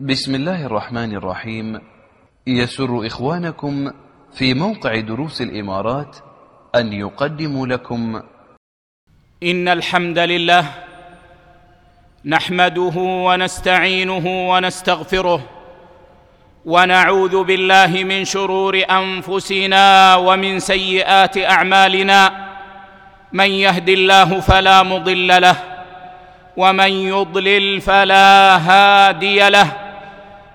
بسم الله الرحمن الرحيم. يسر إخوانكم في موقع دروس الإمارات أن يقدموا لكم. إن الحمد لله نحمده ونستعينه ونستغفره ونعوذ بالله من شرور أنفسنا ومن سيئات أعمالنا. من يهد الله فلا مضل له ومن يضلل فلا هادي له.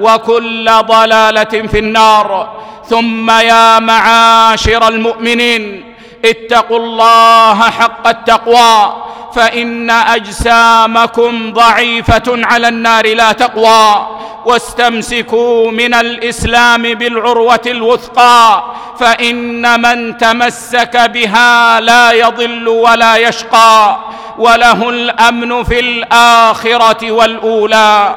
وكل ضلالة في النار. ثم يا معاشر المؤمنين اتقوا الله حق التقوى فإن أجسامكم ضعيفة على النار لا تقوى. واستمسكوا من الإسلام بالعروة الوثقى فإن من تمسك بها لا يضل ولا يشقى. وله الأمن في الآخرة والأولى.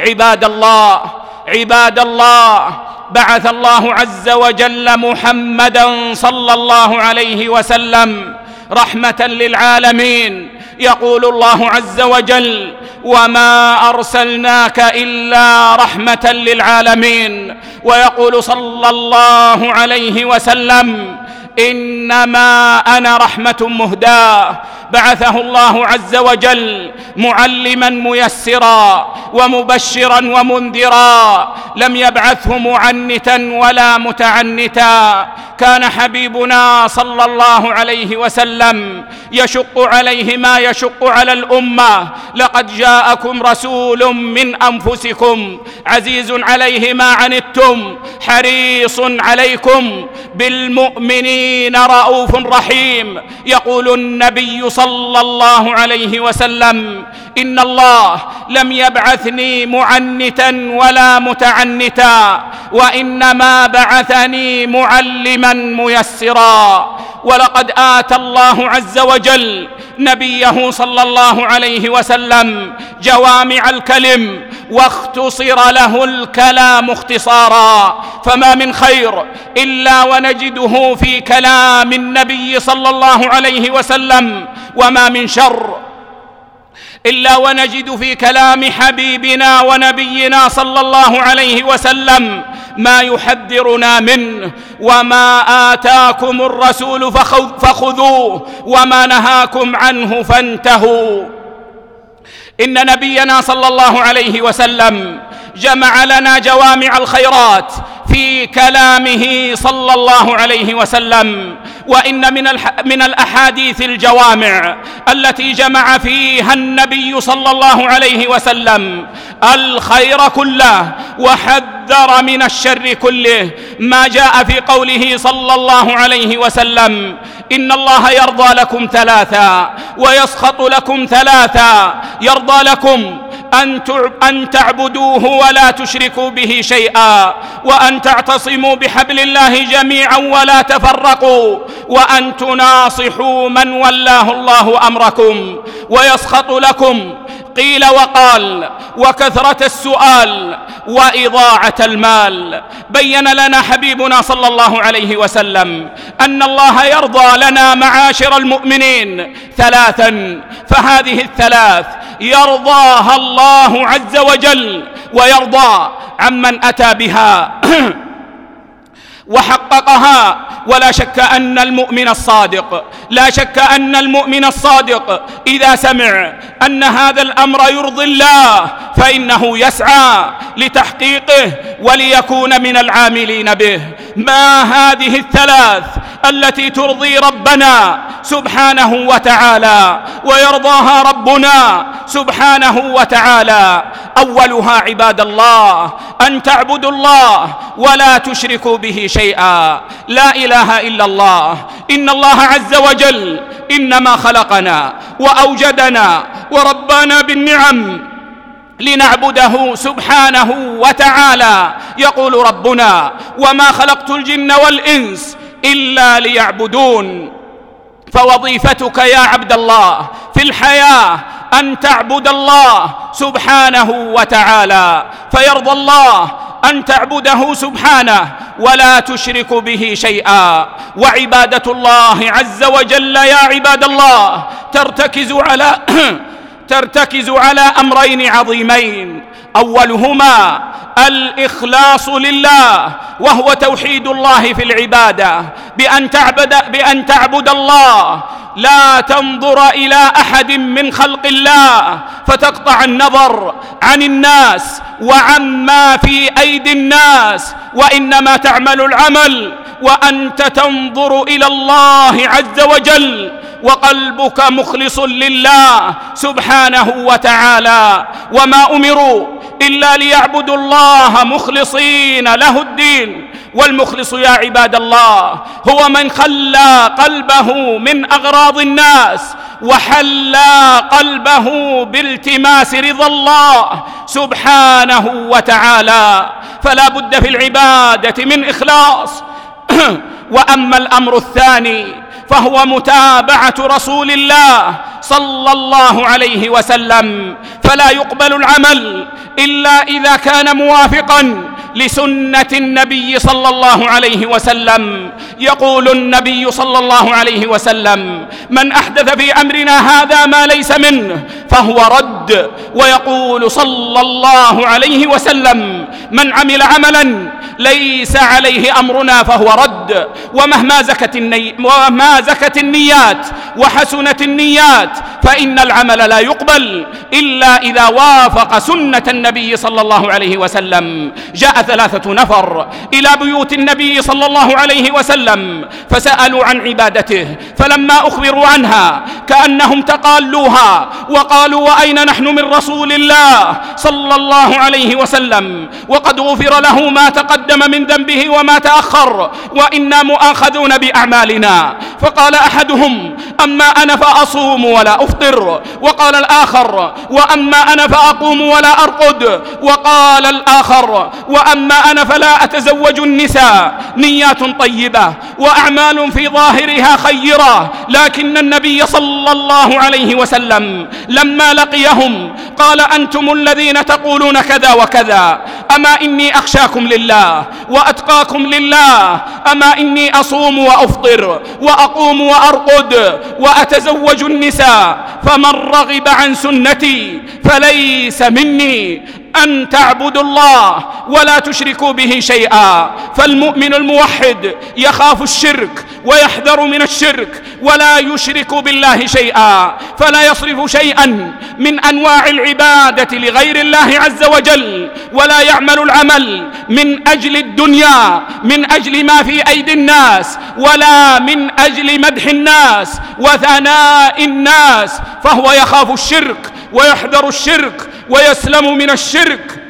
عباد الله عباد الله بعث الله عز وجل محمدا صلى الله عليه وسلم رحمة للعالمين. يقول الله عز وجل وما أرسلناك إلا رحمة للعالمين. ويقول صلى الله عليه وسلم إنما أنا رحمة مهداة. بعثه الله عز وجل معلما ميسرا ومبشرا ومنذرا لم يبعثه معنتا ولا متعنتا. كان حبيبنا صلى الله عليه وسلم يشق عليه ما يشق على الأمة. لقد جاءكم رسول من أنفسكم عزيز عليه ما عنتم حريص عليكم. بالمؤمنين رؤوف رحيم. يقول النبي صلى الله عليه وسلم إن الله لم يبعثني معنتا ولا متعنتا وإنما بعثني معلما ميسرا. ولقد آت الله عز وجل نبيه صلى الله عليه وسلم جوامع الكلم واختصر له الكلام اختصارا فما من خير إلا ونجده في كلام النبي صلى الله عليه وسلم وما من شر إلا ونجد في كلام حبيبنا ونبينا صلى الله عليه وسلم ما يحذرنا منه وما آتاكم الرسول فخذوه وما نهاكم عنه فانتهوا. إن نبينا صلى الله عليه وسلم جمع لنا جوامع الخيرات في كلامه صلى الله عليه وسلم وإن من من الأحاديث الجوامع التي جمع فيها النبي صلى الله عليه وسلم الخير كله وحذر من الشر كله. ما جاء في قوله صلى الله عليه وسلم إن الله يرضى لكم ثلاثا ويسخط لكم ثلاثا يرضى لكم أن تعبدوه ولا تشركوا به شيئا وأن تعتصموا بحبل الله جميعا ولا تفرقوا وأن تناصحوا من ولاه الله أمركم ويسخط لكم قيل وقال وكثرة السؤال وإضاعة المال. بين لنا حبيبنا صلى الله عليه وسلم أن الله يرضى لنا معاشر المؤمنين ثلاثا فهذه الثلاث يرضاها الله عز وجل ويرضى عمن أتى بها. وحققها. ولا شك أن المؤمن الصادق. لا شك أن المؤمن الصادق. إذا سمع أن هذا الأمر يرضي الله فإنه يسعى لتحقيقه وليكون من العاملين به. ما هذه الثلاث التي ترضي ربنا سبحانه وتعالى ويرضاها ربنا سبحانه وتعالى؟ أولها عباد الله أن تعبدوا الله ولا تشركوا به شيئا. لا إله إلا الله. إن الله عز وجل إنما خلقنا وأوجدنا وربانا بالنعم لنعبده سبحانه وتعالى. يقول ربنا وما خلقت الجن والإنس إلا ليعبدون. فوظيفتك يا عبد الله في الحياة أن تعبد الله سبحانه وتعالى فيرضى الله أن تعبده سبحانه ولا تشرك به شيئا. وعبادة الله عز وجل يا عباد الله ترتكز على ترتكز على أمرين عظيمين. أولهما الإخلاص لله وهو توحيد الله في العبادة بأن تعبد بأن تعبد الله لا تنظر إلى أحد من خلق الله فتقطع النظر عن الناس وعما في أيدي الناس وإنما تعمل العمل وأنت تنظر إلى الله عز وجل وقلبك مخلص لله سبحانه وتعالى وما أمروا إلا ليعبدوا الله مخلصين له الدين والمخلص يا عباد الله هو من خلى قلبه من أغراض الناس وحلى قلبه بالتماس رضا الله سبحانه وتعالى فلا بد في العبادة من إخلاص واما الامر الثاني فهو متابعه رسول الله صلى الله عليه وسلم فلا يقبل العمل الا اذا كان موافقا لسنه النبي صلى الله عليه وسلم يقول النبي صلى الله عليه وسلم من احدث في امرنا هذا ما ليس منه فهو رد ويقول صلى الله عليه وسلم من عمل عملا ليس عليه أمرنا فهو رد ومهما زكت الني ومهما زكت النيات وحسنت النيات فإن العمل لا يقبل إلا إذا وافق سنة النبي صلى الله عليه وسلم. جاء ثلاثة نفر إلى بيوت النبي صلى الله عليه وسلم فسألوا عن عبادته فلما أخبروا عنها كأنهم تقالوها وقالوا قالوا وأين نحن من رسول الله صلى الله عليه وسلم؟ وقد غفر له ما تقدم من ذنبه وما تأخر وإنا مؤاخذون بأعمالنا. فقال أحدهم أما أنا فأصوم ولا أفطر. وقال الآخر وأما أنا فأقوم ولا أرقد. وقال الآخر وأما أنا فلا أتزوج النساء. نيات طيبة وأعمال في ظاهرها خيرة لكن النبي صلى الله عليه وسلم لم لما لقيهم قال أنتم الذين تقولون كذا وكذا أما إني أخشاكم لله وأتقاكم لله أما إني أصوم وأفطر وأقوم وأرقد وأتزوج النساء فمن رغب عن سنتي فليس مني أن تعبدوا الله ولا تشركوا به شيئا. فالمؤمن الموحد يخاف الشرك ويحذر من الشرك ولا يشرك بالله شيئا. فلا يصرف شيئا من أنواع العبادة لغير الله عز وجل ولا يعمل العمل من أجل الدنيا من أجل ما في أيدي الناس ولا من أجل مدح الناس وثناء الناس. فهو يخاف الشرك ويحذر الشرك ويسلم من الشرك.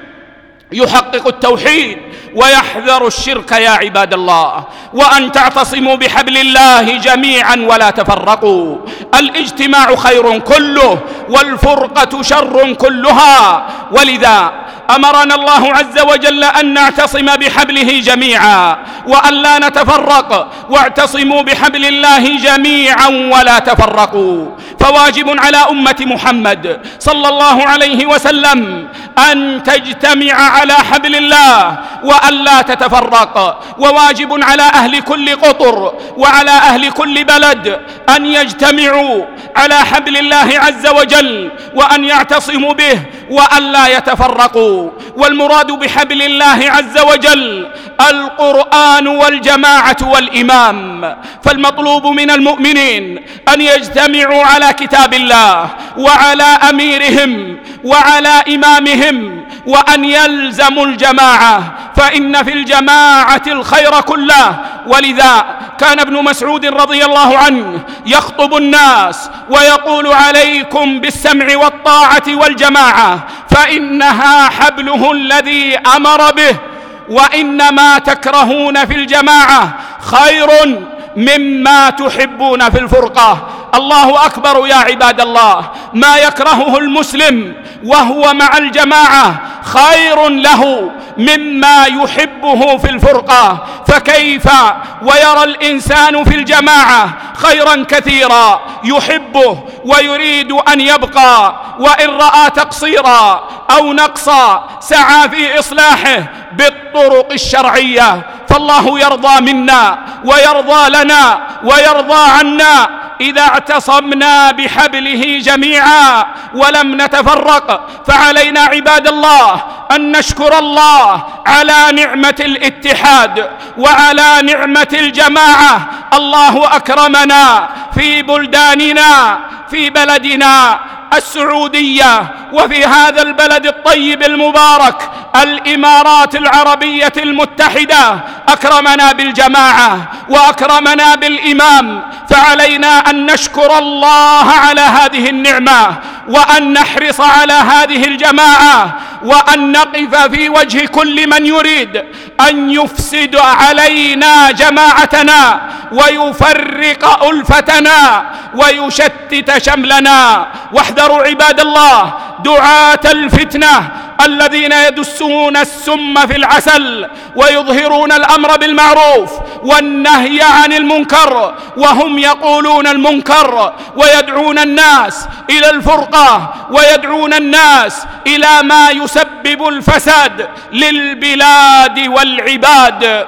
يحقق التوحيد ويحذر الشرك يا عباد الله. وأن تعتصموا بحبل الله جميعا ولا تفرقوا. الاجتماع خير كله والفرقة شر كلها. ولذا أمرنا الله عز وجل أن نعتصم بحبله جميعا وأن لا نتفرق واعتصموا بحبل الله جميعا ولا تفرقوا فواجب على أمة محمد صلى الله عليه وسلم أن تجتمع على حبل الله والا تتفرق وواجب على أهل كل قطر وعلى أهل كل بلد أن يجتمعوا على حبل الله عز وجل وأن يعتصموا به والا يتفرقوا والمراد بحبل الله عز وجل القرآن والجماعة والإمام. فالمطلوب من المؤمنين أن يجتمعوا على كتاب الله وعلى أميرهم وعلى إمامهم وأن يلزموا الجماعة فإن في الجماعة الخير كله ولذا كان ابن مسعود رضي الله عنه يخطب الناس ويقول عليكم بالسمع والطاعة والجماعة فإنها حبله الذي أمر به وإنما تكرهون في الجماعة خير مما تحبون في الفرقة. الله أكبر يا عباد الله. ما يكرهه المسلم وهو مع الجماعة خير له مما يحبه في الفرقة. فكيف ويرى الإنسان في الجماعة خيرا كثيرا. يحبه ويريد أن يبقى. وإن رأى تقصيرا أو نقصا سعى في إصلاحه بالطرق الشرعية. فالله يرضى منا ويرضى لنا ويرضى عنا اذا اعتصمنا بحبله جميعا ولم نتفرق فعلينا عباد الله ان نشكر الله على نعمه الاتحاد وعلى نعمه الجماعه الله اكرمنا في بلداننا في بلدنا السعودية وفي هذا البلد الطيب المبارك الإمارات العربية المتحدة. أكرمنا بالجماعة وأكرمنا بالإمام. فعلينا أن نشكر الله على هذه النعمة وأن نحرص على هذه الجماعة. وأن نقف في وجه كل من يريد أن يفسد علينا جماعتنا ويفرق ألفتنا ويشتت شملنا واحذروا عباد الله دعاة الفتنة الذين يدسون السم في العسل ويظهرون الأمر بالمعروف والنهي عن المنكر وهم يقولون المنكر ويدعون الناس إلى الفرقة ويدعون الناس إلى ما يسبب الفساد للبلاد والعباد.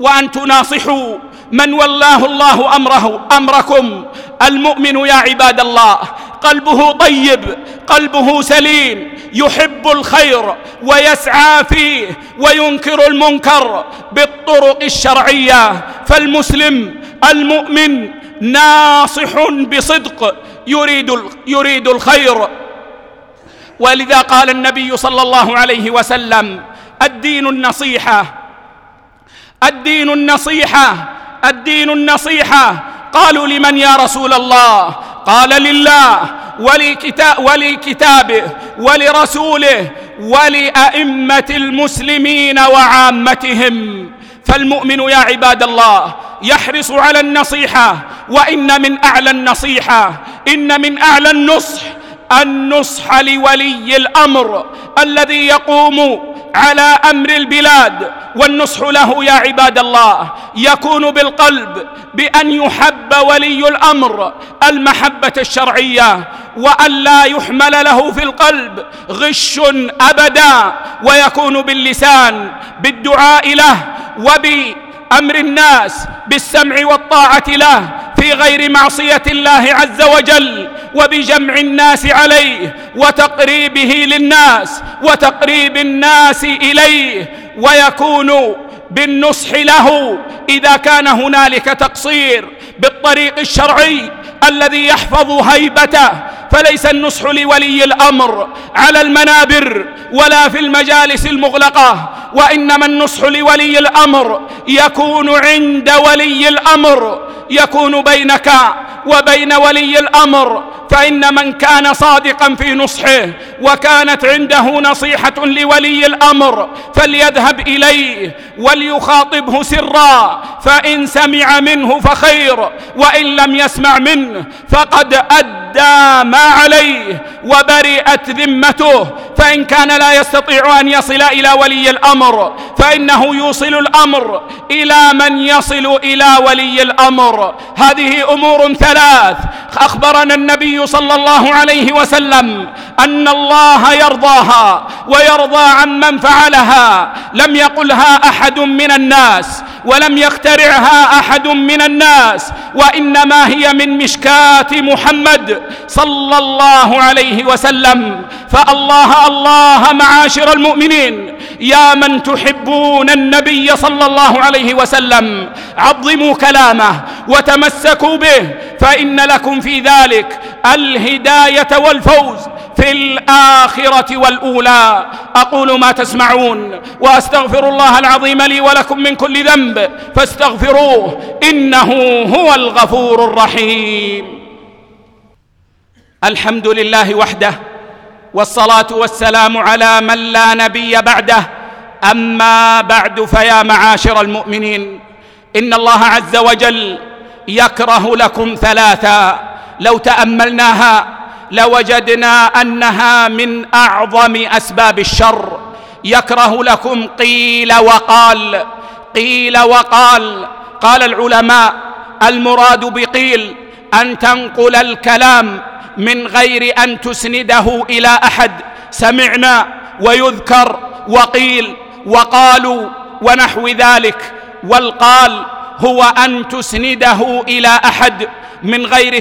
وأن تناصحوا من والله الله أمره أمركم المؤمن يا عباد الله قلبه طيب قلبه سليم يحب الخير ويسعى فيه وينكر المنكر بالطرق الشرعية. فالمسلم المؤمن ناصح بصدق يريد يريد الخير. ولذا قال النبي صلى الله عليه وسلم الدين النصيحة الدين النصيحة الدين النصيحة. قالوا لمن يا رسول الله؟ قال لله ولكتابه ولرسوله ولأئمة المسلمين وعامتهم. فالمؤمن يا عباد الله يحرص على النصيحة وإن من أعلى النصيحة إن من أعلى النصح. النصح لولي الأمر الذي يقوم على أمر البلاد والنصح له يا عباد الله. يكون بالقلب بأن يحب ولي الأمر المحبة الشرعية والا يحمل له في القلب غش أبدا ويكون باللسان بالدعاء له وبأمر الناس بالسمع والطاعة له في غير معصية الله عز وجل وبجمع الناس عليه وتقريبه للناس وتقريب الناس إليه ويكون بالنصح له إذا كان هنالك تقصير بالطريق الشرعي الذي يحفظ هيبته فليس النصح لولي الأمر على المنابر ولا في المجالس المغلقة وإنما النصح لولي الأمر يكون عند ولي الأمر يكون بينك وبين ولي الأمر فإن من كان صادقا في نصحه وكانت عنده نصيحة لولي الأمر فليذهب إليه وليخاطبه سرا فإن سمع منه فخير وإن لم يسمع منه فقد أدى أدى ما عليه وبرئت ذمته فإن كان لا يستطيع أن يصل إلى ولي الأمر فإنه يوصل الأمر إلى من يصل إلى ولي الأمر. هذه أمور ثلاث. أخبرنا النبي صلى الله عليه وسلم أن الله يرضاها ويرضى عن من فعلها. لم يقلها أحد من الناس. ولم يخترعها أحد من الناس وإنما هي من مشكات محمد صلى الله عليه وسلم. فالله الله معاشر المؤمنين يا من تحبون النبي صلى الله عليه وسلم عظموا كلامه وتمسكوا به فإن لكم في ذلك الهداية والفوز. في الآخرة والأولى. أقول ما تسمعون وأستغفر الله العظيم لي ولكم من كل ذنب. فاستغفروه إنه هو الغفور الرحيم. الحمد لله وحده والصلاة والسلام على من لا نبي بعده. أما بعد فيا معاشر المؤمنين إن الله عز وجل يكره لكم ثلاثا. لو تأملناها لوجدنا أنها من أعظم أسباب الشر. يكره لكم قيل وقال قيل وقال. قال العلماء المراد بقيل أن تنقل الكلام من غير أن تسنده إلى أحد. سمعنا ويذكر وقيل وقالوا ونحو ذلك. والقال هو أن تسنده إلى أحد من غير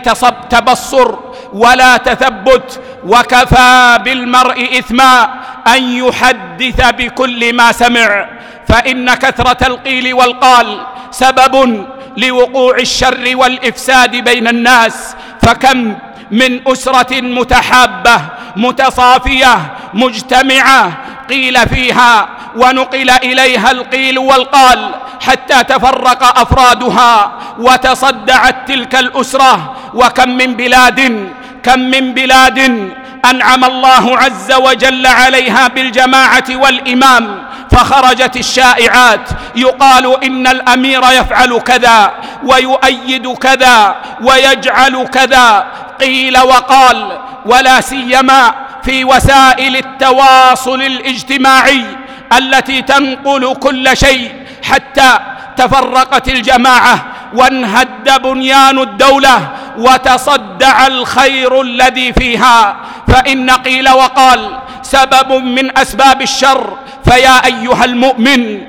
تبصر. ولا تثبت وكفى بالمرء إثما أن يحدث بكل ما سمع فإن كثرة القيل والقال سبب لوقوع الشر والإفساد بين الناس فكم من أسرة متحابة متصافية مجتمعة قيل فيها ونقل إليها القيل والقال حتى تفرق أفرادها وتصدعت تلك الأسرة وكم من بلاد كم من بلاد أنعم الله عز وجل عليها بالجماعة والإمام فخرجت الشائعات يقال إن الأمير يفعل كذا ويؤيد كذا ويجعل كذا قيل وقال ولا سيما في وسائل التواصل الاجتماعي التي تنقل كل شيء حتى تفرقت الجماعة وانهد بنيان الدولة وتصدع الخير الذي فيها. فإن قيل وقال سبب من أسباب الشر. فيا أيها المؤمن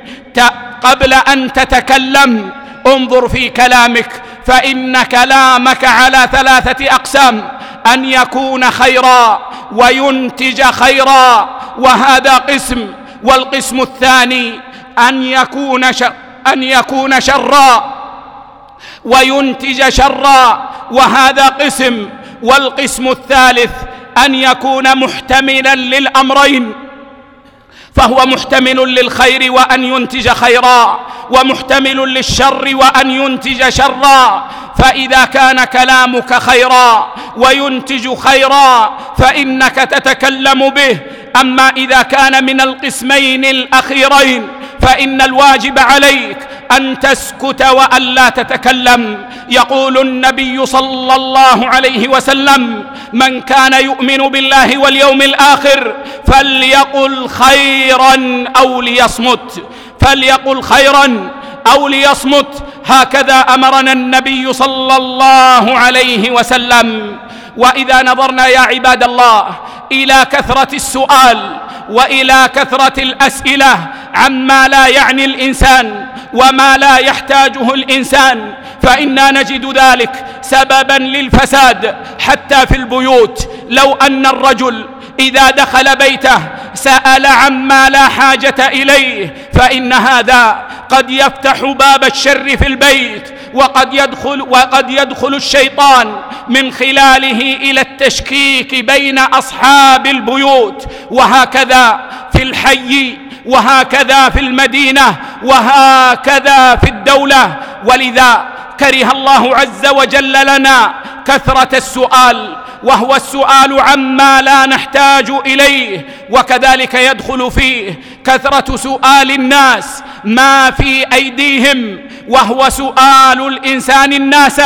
قبل أن تتكلم انظر في كلامك. فإن كلامك على ثلاثة أقسام. أن يكون خيرا وينتج خيرا وهذا قسم. والقسم الثاني أن يكون شر أن يكون شرا وينتج شرا وهذا قسم والقسم الثالث أن يكون محتملا للأمرين فهو محتمل للخير وأن ينتج خيرا ومحتمل للشر وأن ينتج شرا فإذا كان كلامك خيرا وينتج خيرا فإنك تتكلم به أما إذا كان من القسمين الأخيرين فإن الواجب عليه أن تسكت وأن لا تتكلم. يقول النبي صلى الله عليه وسلم من كان يؤمن بالله واليوم الآخر فليقل خيرا أو ليصمت. فليقل خيرا أو ليصمت. هكذا أمرنا النبي صلى الله عليه وسلم. وإذا نظرنا يا عباد الله إلى كثرة السؤال وإلى كثرة الأسئلة عما لا يعني الإنسان وما لا يحتاجه الإنسان فإنا نجد ذلك سببا للفساد حتى في البيوت لو أن الرجل إذا دخل بيته سأل عما لا حاجة إليه فإن هذا قد يفتح باب الشر في البيت وقد يدخل وقد يدخل الشيطان من خلاله إلى التشكيك بين اصحاب البيوت وهكذا في الحي وهكذا في المدينة وهكذا في الدولة. ولذا كره الله عز وجل لنا كثرة السؤال وهو السؤال عما لا نحتاج إليه وكذلك يدخل فيه كثرة سؤال الناس ما في أيديهم وهو سؤال الإنسان الناس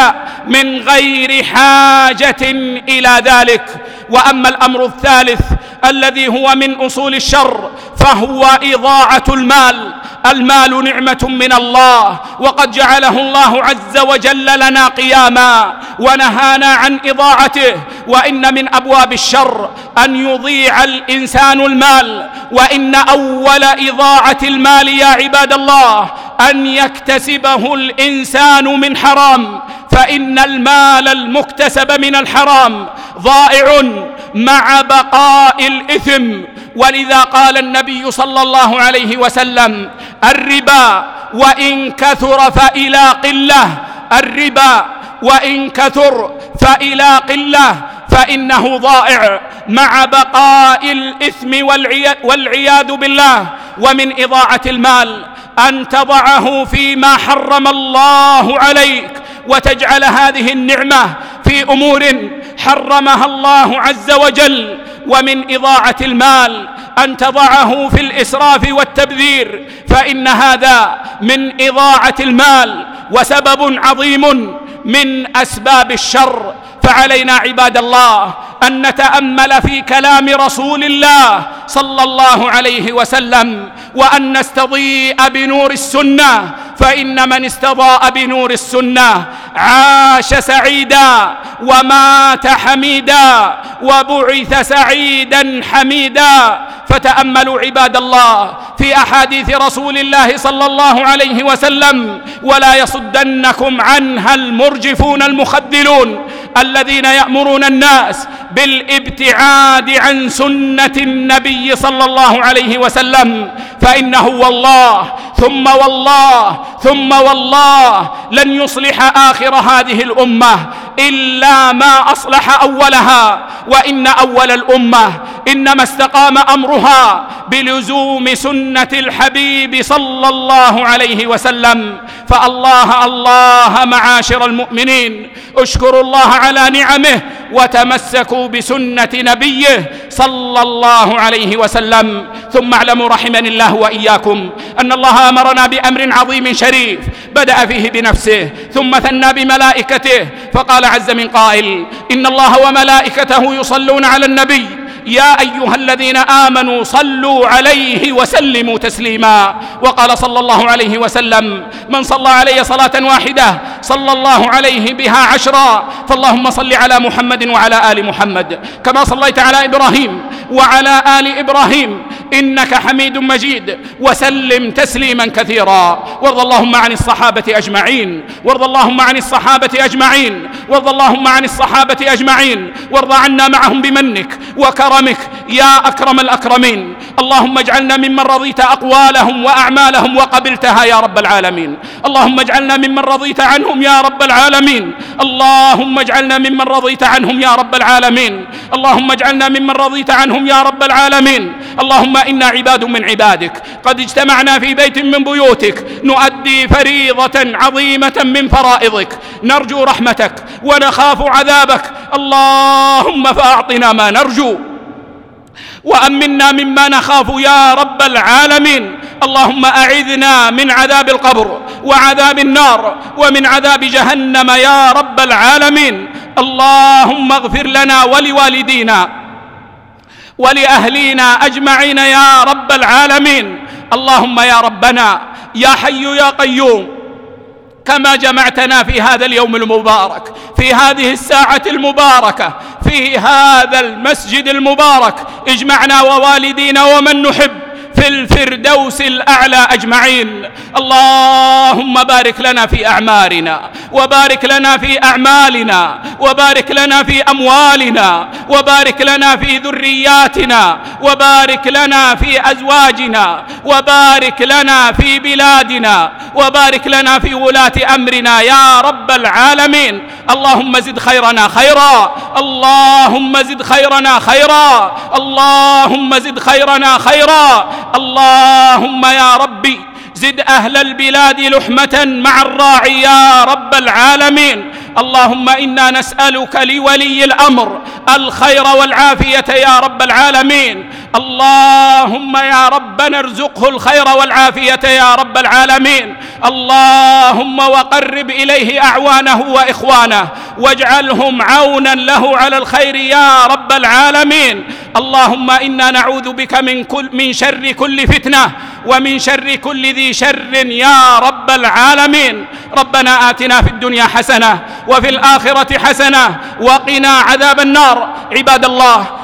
من غير حاجة إلى ذلك. وأما الأمر الثالث الذي هو من أصول الشر فهو إضاعة المال. المال نعمة من الله وقد جعله الله عز وجل لنا قياما ونهانا عن إضاعته. وإن من أبواب الشر أن يضيع الإنسان المال. وإن أول إضاعة المال يا عباد الله أن يكتسبه الإنسان من حرام فإن المال المكتسب من الحرام ضائع مع بقاء الإثم. ولذا قال النبي صلى الله عليه وسلم الربا وإن كثر فإلى قلة الربا وإن كثر فإلى قلة فإنه ضائع مع بقاء الإثم والعياذ بالله. ومن إضاعة المال أن تضعه فيما حرم الله عليك وتجعل هذه النعمة في أمور حرمها الله عز وجل. ومن إضاعة المال أن تضعه في الإسراف والتبذير فإن هذا من إضاعة المال وسبب عظيم من أسباب الشر. فعلينا عباد الله أن نتأمل في كلام رسول الله صلى الله عليه وسلم وأن نستضيء بنور السنة فإن من استضاء بنور السنة عاش سعيدا ومات حميدا وبعث سعيدا حميدا. فتأملوا عباد الله في أحاديث رسول الله صلى الله عليه وسلم ولا يصدنكم عنها المرجفون المخذلون. الذين يأمرون الناس بالابتعاد عن سنة النبي صلى الله عليه وسلم فإنه والله ثم والله ثم والله لن يصلح آخر هذه الأمة. إلا ما أصلح أولها وإن أول الأمة إنما استقام أمرها بلزوم سنة الحبيب صلى الله عليه وسلم. فالله الله معاشر المؤمنين اشكروا الله على نعمه وتمسكوا بسنة نبيه صلى الله عليه وسلم. ثم اعلموا رحمني الله وإياكم أن الله أمرنا بأمر عظيم شريف بدأ فيه بنفسه ثم ثنى بملائكته فقال عز من قائل إن الله وملائكته يصلون على النبي. يا أيها الذين آمنوا صلوا عليه وسلموا تسليما. وقال صلى الله عليه وسلم من صلى علي صلاة واحدة صلى الله عليه بها عشرا فاللهم صل على محمد وعلى آل محمد. كما صليت على إبراهيم وعلى آل إبراهيم. إنك حميد مجيد. وسلم تسليما كثيرا. وارض اللهم عن الصحابة أجمعين. وارض اللهم عن الصحابة أجمعين. وارض اللهم عن الصحابة أجمعين. وارض عنا معهم بمنك وكرمك يا أكرم الأكرمين. اللهم اجعلنا ممن رضيت أقوالهم وأعمالهم وقبلتها يا رب العالمين. اللهم اجعلنا ممن رضيت عنهم يا رب العالمين. اللهم اجعلنا ممن رضيت عنهم يا رب العالمين. اللهم اجعلنا ممن رضيت عنهم يا رب العالمين. اللهم إنا عباد من عبادك. قد اجتمعنا في بيت من بيوتك. نؤدي فريضة عظيمة من فرائضك. نرجو رحمتك. ونخاف عذابك. اللهم فأعطنا ما نرجو. وأمنا مما نخاف يا رب العالمين. اللهم أعذنا من عذاب القبر وعذاب النار ومن عذاب جهنم يا رب العالمين. اللهم اغفر لنا ولوالدينا. ولأهلينا أجمعين يا رب العالمين. اللهم يا ربنا يا حي يا قيوم كما جمعتنا في هذا اليوم المبارك في هذه الساعة المباركة في هذا المسجد المبارك. اجمعنا ووالدينا ومن نحب. في الفردوس الأعلى أجمعين. اللهم بارك لنا في أعمارنا وبارك لنا في أعمالنا وبارك لنا في أموالنا وبارك لنا في ذرياتنا وبارك لنا في أزواجنا وبارك لنا في بلادنا وبارك لنا في ولاة أمرنا يا رب العالمين. اللهم زد خيرنا خيرا اللهم زد خيرنا خيرا اللهم زد خيرنا خيرا. اللهم يا ربي زد أهل البلاد لحمة مع الراعي يا رب العالمين. اللهم إنا نسألك لولي الأمر الخير والعافية يا رب العالمين. اللهم يا ربنا ارزقه الخير والعافية يا رب العالمين اللهم وقرب إليه أعوانه وإخوانه واجعلهم عونا له على الخير يا رب العالمين اللهم إنا نعوذ بك من, كل من شر كل فتنة ومن شر كل ذي شر يا رب العالمين ربنا آتنا في الدنيا حسنة وفي الآخرة حسنة وقنا عذاب النار عباد الله